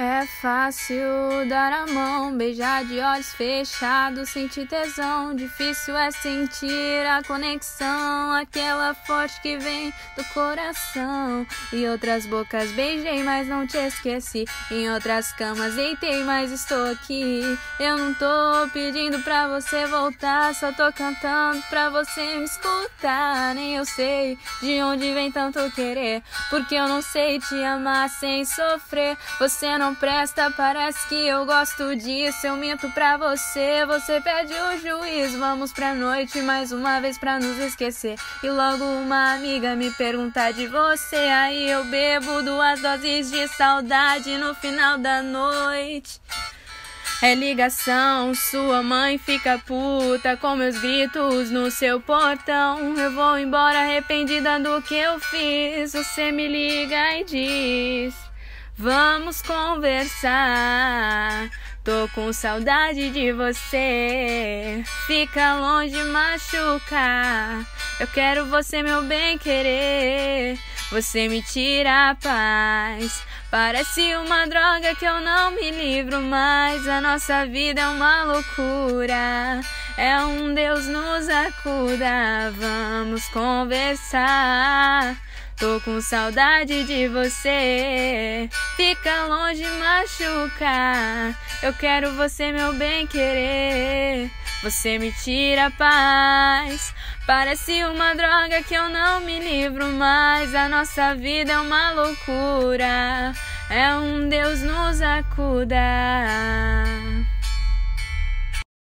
É fácil dar a mão, beijar de olhos fechados, sentir tesão. Difícil é sentir a conexão, aquela forte que vem do coração. E outras bocas beijei, mas não te esqueci. Em outras camas deitei, mas estou aqui. Eu não tô pedindo pra você voltar, só tô cantando pra você me escutar. Nem eu sei de onde vem tanto querer, porque eu não sei te amar sem sofrer. Você não não presta, parece que eu gosto disso. Eu minto pra você, você pede o juiz. Vamos pra noite mais uma vez pra nos esquecer. E logo uma amiga me pergunta de você. Aí eu bebo duas doses de saudade no final da noite. É ligação, sua mãe fica puta com meus gritos no seu portão. Eu vou embora arrependida do que eu fiz. Você me liga e diz. Vamos conversar. Tô com saudade de você. Fica longe, machucar. Eu quero você, meu bem querer. Você me tira a paz. Parece uma droga que eu não me livro mais. A nossa vida é uma loucura. É um Deus nos acuda. Vamos conversar. Tô com saudade de você. Fica longe, machucar. Eu quero você, meu bem querer. Você me tira a paz. Parece uma droga que eu não me livro mais. A nossa vida é uma loucura. É um Deus nos acuda.